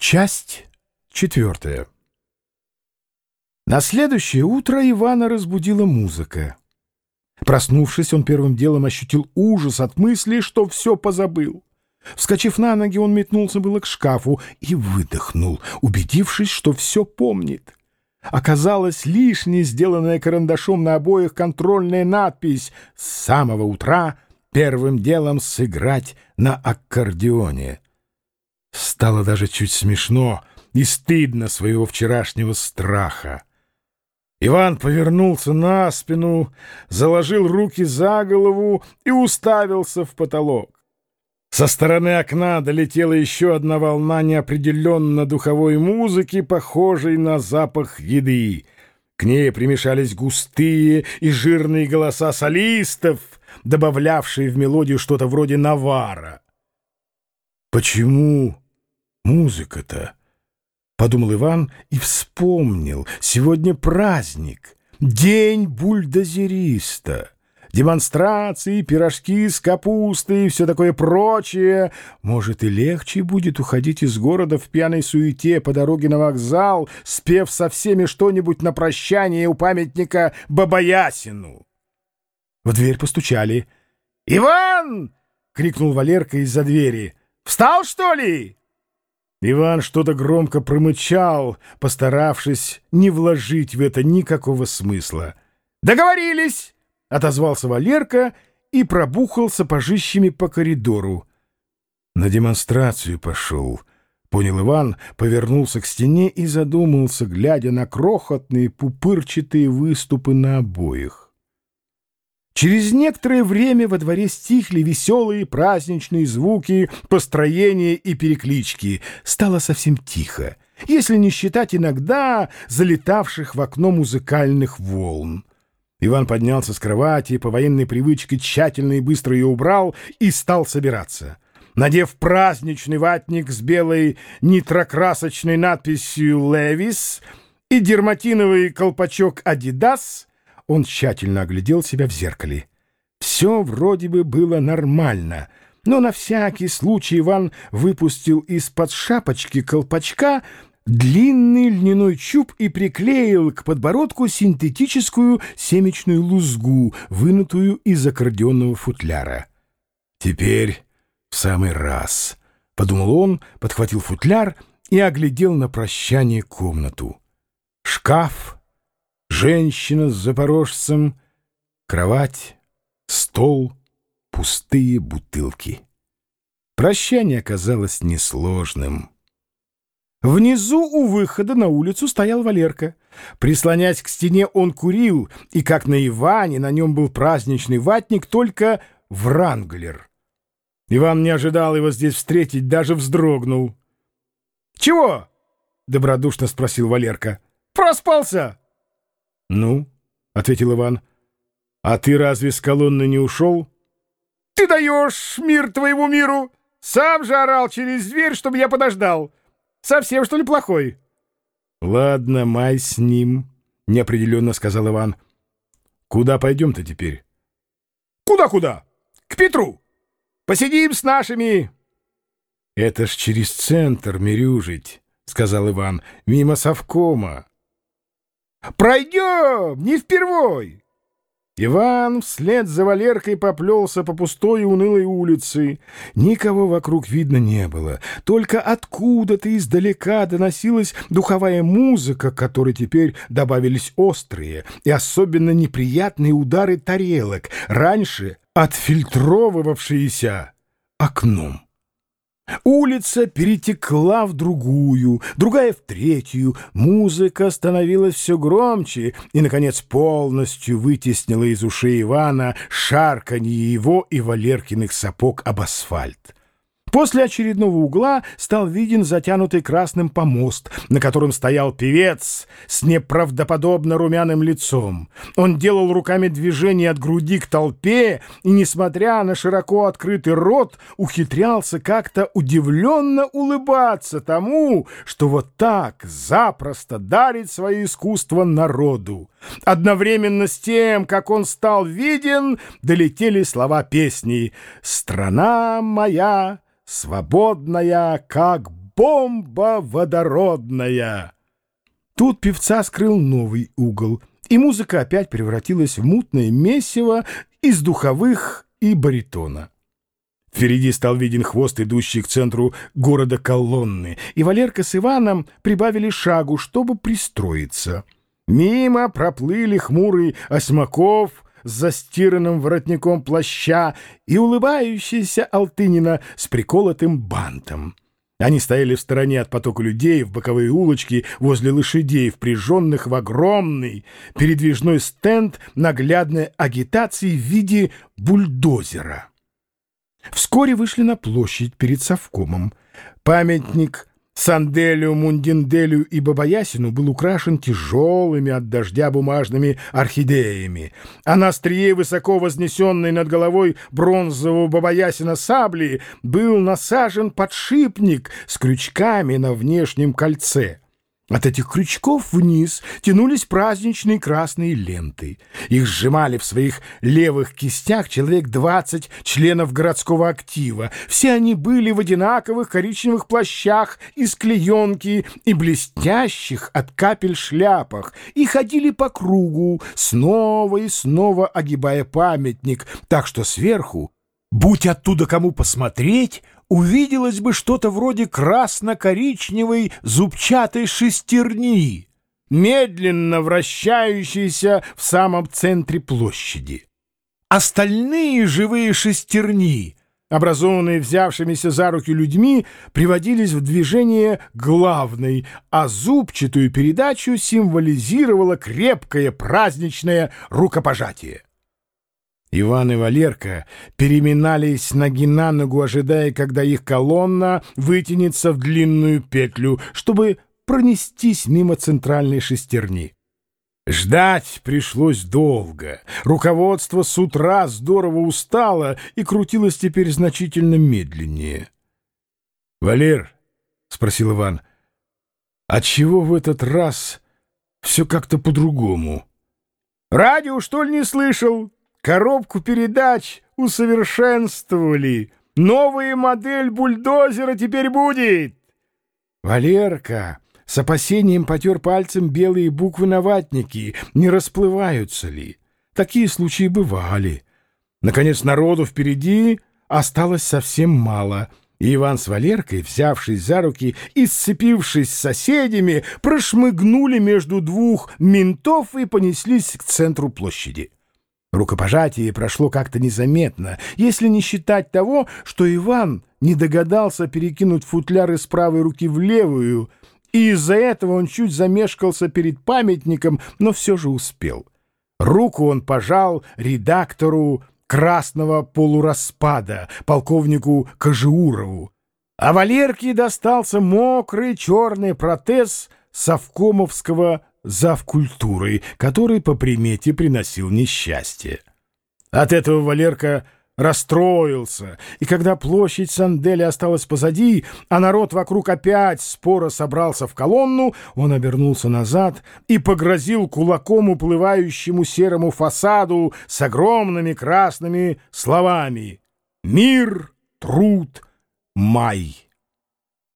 Часть четвертая. На следующее утро Ивана разбудила музыка. Проснувшись, он первым делом ощутил ужас от мысли, что все позабыл. Вскочив на ноги, он метнулся было к шкафу и выдохнул, убедившись, что все помнит. Оказалось, лишней сделанная карандашом на обоих контрольная надпись «С самого утра первым делом сыграть на аккордеоне». Стало даже чуть смешно и стыдно своего вчерашнего страха. Иван повернулся на спину, заложил руки за голову и уставился в потолок. Со стороны окна долетела еще одна волна неопределенно духовой музыки, похожей на запах еды. К ней примешались густые и жирные голоса солистов, добавлявшие в мелодию что-то вроде навара. Почему музыка-то? Подумал Иван и вспомнил. Сегодня праздник, день бульдозериста. Демонстрации, пирожки с капустой и все такое прочее. Может, и легче будет уходить из города в пьяной суете по дороге на вокзал, спев со всеми что-нибудь на прощание у памятника Бабаясину. В дверь постучали. «Иван!» — крикнул Валерка из-за двери. Встал, что ли?» Иван что-то громко промычал, постаравшись не вложить в это никакого смысла. «Договорились!» — отозвался Валерка и пробухал сапожищами по коридору. «На демонстрацию пошел», — понял Иван, повернулся к стене и задумался, глядя на крохотные пупырчатые выступы на обоих. Через некоторое время во дворе стихли веселые праздничные звуки, построения и переклички. Стало совсем тихо, если не считать иногда залетавших в окно музыкальных волн. Иван поднялся с кровати, по военной привычке тщательно и быстро ее убрал и стал собираться. Надев праздничный ватник с белой нитрокрасочной надписью «Левис» и дерматиновый колпачок «Адидас», он тщательно оглядел себя в зеркале. Все вроде бы было нормально, но на всякий случай Иван выпустил из-под шапочки колпачка длинный льняной чуб и приклеил к подбородку синтетическую семечную лузгу, вынутую из аккордеонного футляра. «Теперь в самый раз», — подумал он, подхватил футляр и оглядел на прощание комнату. Шкаф — женщина с запорожцем, кровать, стол, пустые бутылки. Прощание оказалось несложным. Внизу у выхода на улицу стоял Валерка. Прислонясь к стене, он курил, и, как на Иване, на нем был праздничный ватник, только вранглер. Иван не ожидал его здесь встретить, даже вздрогнул. «Чего?» — добродушно спросил Валерка. «Проспался!» «Ну?» — ответил Иван. «А ты разве с колонны не ушел?» «Ты даешь мир твоему миру! Сам же орал через дверь, чтобы я подождал. Совсем, что ли, плохой?» «Ладно, май с ним», — неопределенно сказал Иван. «Куда пойдем-то теперь?» «Куда-куда? К Петру. Посидим с нашими...» «Это ж через центр мирюжить», — сказал Иван, — «мимо совкома». Пройдем, не впервой!» Иван вслед за Валеркой поплелся по пустой и унылой улице. Никого вокруг видно не было. Только откуда-то издалека доносилась духовая музыка, к которой теперь добавились острые и особенно неприятные удары тарелок, раньше отфильтровывавшиеся окном. Улица перетекла в другую, другая в третью, музыка становилась все громче и, наконец, полностью вытеснила из ушей Ивана шарканье его и Валеркиных сапог об асфальт. После очередного угла стал виден затянутый красным помост, на котором стоял певец с неправдоподобно румяным лицом. Он делал руками движение от груди к толпе и, несмотря на широко открытый рот, ухитрялся как-то удивленно улыбаться тому, что вот так запросто дарит свое искусство народу. Одновременно с тем, как он стал виден, долетели слова песни «Страна моя» свободная, как бомба водородная. Тут певца скрыл новый угол, и музыка опять превратилась в мутное месиво из духовых и баритона. Впереди стал виден хвост, идущий к центру города колонны, и Валерка с Иваном прибавили шагу, чтобы пристроиться. Мимо проплыли хмурый Осьмаков с застиранным воротником плаща и улыбающийся Алтынина с приколотым бантом. Они стояли в стороне от потока людей в боковые улочки возле лошадей, впряженных в огромный передвижной стенд наглядной агитации в виде бульдозера. Вскоре вышли на площадь перед совкомом. Памятник Санделю, Мундинделю и Бабаясину был украшен тяжелыми от дождя бумажными орхидеями, а на острие высоко вознесенной над головой бронзового Бабаясина сабли был насажен подшипник с крючками на внешнем кольце. От этих крючков вниз тянулись праздничные красные ленты. Их сжимали в своих левых кистях человек двадцать членов городского актива. Все они были в одинаковых коричневых плащах из клеенки и блестящих от капель шляпах и ходили по кругу, снова и снова огибая памятник, так что сверху, будь оттуда кому посмотреть, увиделось бы что-то вроде красно-коричневой зубчатой шестерни, медленно вращающейся в самом центре площади. Остальные живые шестерни, образованные взявшимися за руки людьми, приводились в движение главной, а зубчатую передачу символизировало крепкое праздничное рукопожатие. Иван и Валерка переминались ноги на ногу, ожидая, когда их колонна вытянется в длинную петлю, чтобы пронестись мимо центральной шестерни. Ждать пришлось долго. Руководство с утра здорово устало и крутилось теперь значительно медленнее. — Валер, — спросил Иван, — а чего в этот раз все как-то по-другому? — Радио, что ли, не слышал? Коробку передач усовершенствовали. Новая модель бульдозера теперь будет. Валерка с опасением потер пальцем белые буквы на ватнике. Не расплываются ли? Такие случаи бывали. Наконец, народу впереди осталось совсем мало — и Иван с Валеркой, взявшись за руки и сцепившись с соседями, прошмыгнули между двух ментов и понеслись к центру площади. Рукопожатие прошло как-то незаметно, если не считать того, что Иван не догадался перекинуть футляр из правой руки в левую, и из-за этого он чуть замешкался перед памятником, но все же успел. Руку он пожал редактору «Красного полураспада», полковнику Кожеурову, а Валерке достался мокрый черный протез совкомовского завкультурой, который по примете приносил несчастье. От этого Валерка расстроился, и когда площадь Санделя осталась позади, а народ вокруг опять споро собрался в колонну, он обернулся назад и погрозил кулаком уплывающему серому фасаду с огромными красными словами «Мир, труд, май».